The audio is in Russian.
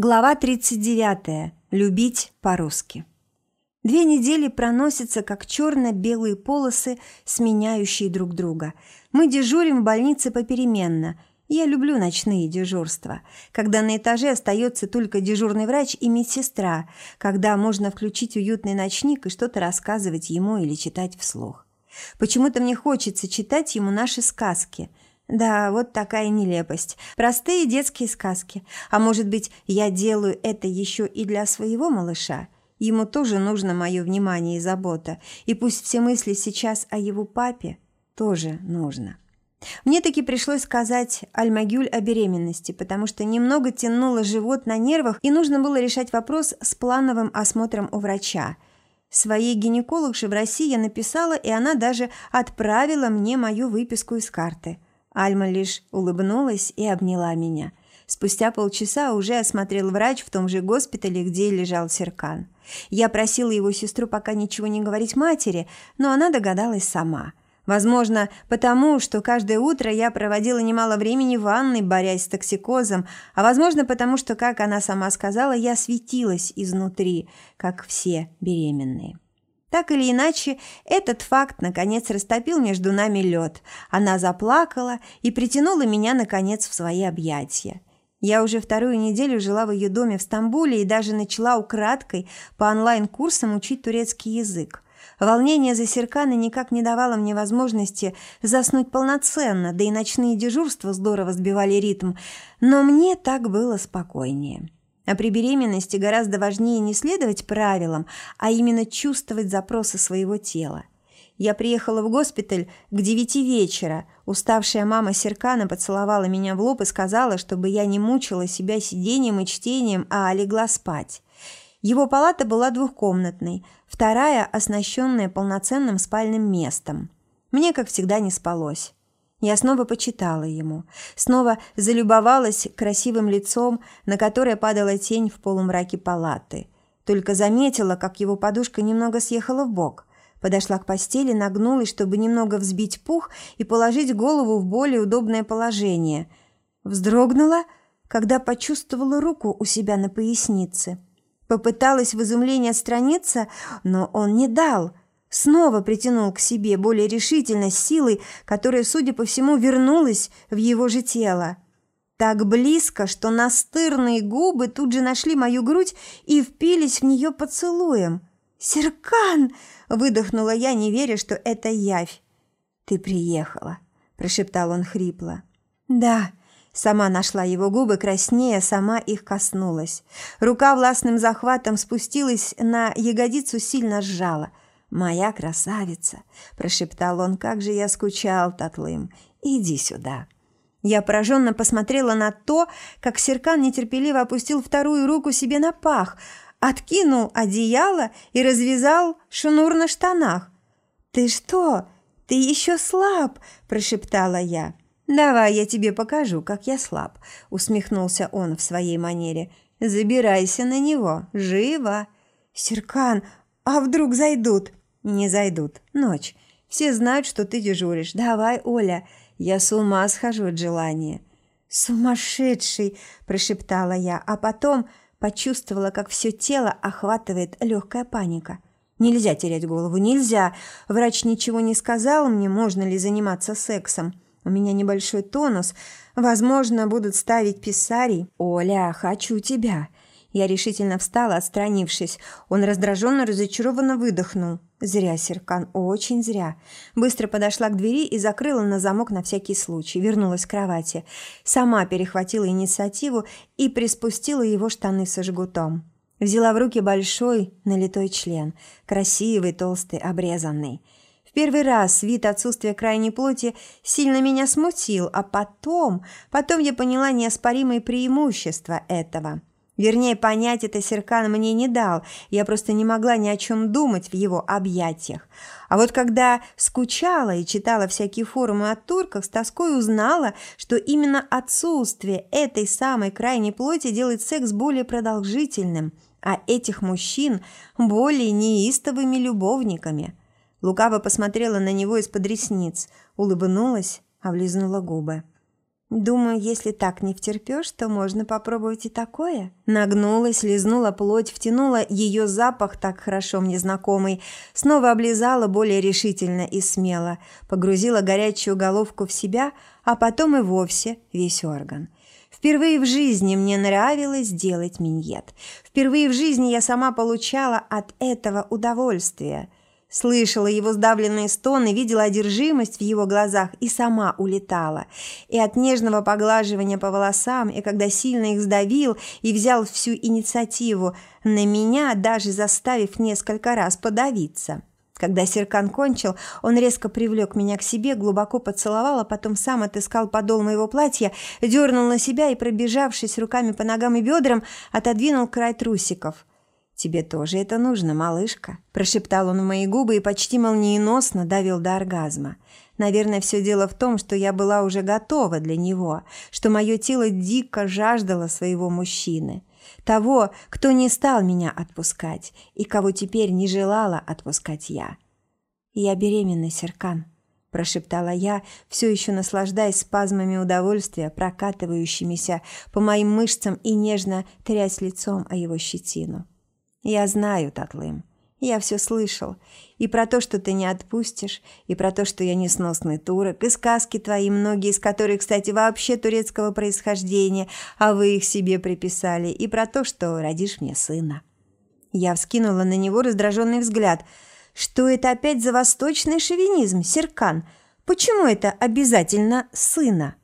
Глава 39. Любить по-русски. Две недели проносятся, как черно-белые полосы, сменяющие друг друга. Мы дежурим в больнице попеременно. Я люблю ночные дежурства, когда на этаже остается только дежурный врач и медсестра, когда можно включить уютный ночник и что-то рассказывать ему или читать вслух. Почему-то мне хочется читать ему наши сказки – да, вот такая нелепость. Простые детские сказки. А может быть, я делаю это еще и для своего малыша? Ему тоже нужно мое внимание и забота. И пусть все мысли сейчас о его папе, тоже нужно. Мне таки пришлось сказать Альмагюль о беременности, потому что немного тянуло живот на нервах, и нужно было решать вопрос с плановым осмотром у врача. Своей гинекологше в России я написала, и она даже отправила мне мою выписку из карты – Альма лишь улыбнулась и обняла меня. Спустя полчаса уже осмотрел врач в том же госпитале, где лежал Серкан. Я просила его сестру пока ничего не говорить матери, но она догадалась сама. Возможно, потому, что каждое утро я проводила немало времени в ванной, борясь с токсикозом, а возможно, потому что, как она сама сказала, я светилась изнутри, как все беременные. Так или иначе, этот факт наконец растопил между нами лед. Она заплакала и притянула меня наконец в свои объятия. Я уже вторую неделю жила в ее доме в Стамбуле и даже начала украдкой по онлайн-курсам учить турецкий язык. Волнение за Серкана никак не давало мне возможности заснуть полноценно, да и ночные дежурства здорово сбивали ритм, но мне так было спокойнее. А при беременности гораздо важнее не следовать правилам, а именно чувствовать запросы своего тела. Я приехала в госпиталь к девяти вечера. Уставшая мама Серкана поцеловала меня в лоб и сказала, чтобы я не мучила себя сидением и чтением, а легла спать. Его палата была двухкомнатной, вторая – оснащенная полноценным спальным местом. Мне, как всегда, не спалось. Я снова почитала ему, снова залюбовалась красивым лицом, на которое падала тень в полумраке палаты. Только заметила, как его подушка немного съехала в бок. Подошла к постели, нагнулась, чтобы немного взбить пух и положить голову в более удобное положение. Вздрогнула, когда почувствовала руку у себя на пояснице. Попыталась в изумлении отстраниться, но он не дал – Снова притянул к себе более решительно, силой, которая, судя по всему, вернулась в его же тело. Так близко, что настырные губы тут же нашли мою грудь и впились в нее поцелуем. «Серкан!» – выдохнула я, не веря, что это явь. «Ты приехала», – прошептал он хрипло. «Да», Сама нашла его губы краснее, сама их коснулась. Рука властным захватом спустилась на ягодицу, сильно сжала. «Моя красавица!» – прошептал он. «Как же я скучал, Татлым! Иди сюда!» Я пораженно посмотрела на то, как Серкан нетерпеливо опустил вторую руку себе на пах, откинул одеяло и развязал шнур на штанах. «Ты что? Ты еще слаб!» – прошептала я. «Давай я тебе покажу, как я слаб», – усмехнулся он в своей манере. «Забирайся на него, живо!» «Серкан, а вдруг зайдут?» «Не зайдут. Ночь. Все знают, что ты дежуришь. Давай, Оля. Я с ума схожу от желания». «Сумасшедший!» – прошептала я, а потом почувствовала, как все тело охватывает легкая паника. «Нельзя терять голову, нельзя. Врач ничего не сказал мне, можно ли заниматься сексом. У меня небольшой тонус. Возможно, будут ставить писарий. Оля, хочу тебя». Я решительно встала, отстранившись. Он раздраженно, разочарованно выдохнул. Зря, Серкан, очень зря. Быстро подошла к двери и закрыла на замок на всякий случай. Вернулась к кровати. Сама перехватила инициативу и приспустила его штаны со жгутом. Взяла в руки большой налитой член. Красивый, толстый, обрезанный. В первый раз вид отсутствия крайней плоти сильно меня смутил, а потом... Потом я поняла неоспоримые преимущества этого – Вернее, понять это Серкан мне не дал, я просто не могла ни о чем думать в его объятиях. А вот когда скучала и читала всякие форумы о турках, с тоской узнала, что именно отсутствие этой самой крайней плоти делает секс более продолжительным, а этих мужчин более неистовыми любовниками. Лукаво посмотрела на него из-под ресниц, улыбнулась, облизнула губы. Думаю, если так не втерпешь, то можно попробовать и такое. Нагнулась, лизнула плоть, втянула ее запах, так хорошо мне знакомый, снова облизала более решительно и смело, погрузила горячую головку в себя, а потом и вовсе весь орган. Впервые в жизни мне нравилось делать миньет. Впервые в жизни я сама получала от этого удовольствие – Слышала его сдавленные стоны, видела одержимость в его глазах и сама улетала. И от нежного поглаживания по волосам, и когда сильно их сдавил и взял всю инициативу на меня, даже заставив несколько раз подавиться. Когда Серкан кончил, он резко привлек меня к себе, глубоко поцеловал, а потом сам отыскал подол моего платья, дернул на себя и, пробежавшись руками по ногам и бедрам, отодвинул край трусиков. «Тебе тоже это нужно, малышка», – прошептал он в мои губы и почти молниеносно давил до оргазма. Наверное, все дело в том, что я была уже готова для него, что мое тело дико жаждало своего мужчины. Того, кто не стал меня отпускать и кого теперь не желала отпускать я. «Я беременна, Серкан», – прошептала я, все еще наслаждаясь спазмами удовольствия, прокатывающимися по моим мышцам и нежно трясь лицом о его щетину. Я знаю, Татлым. Я все слышал. И про то, что ты не отпустишь, и про то, что я несносный турок, и сказки твои, многие из которых, кстати, вообще турецкого происхождения, а вы их себе приписали, и про то, что родишь мне сына. Я вскинула на него раздраженный взгляд. Что это опять за восточный шовинизм, Серкан? Почему это обязательно сына?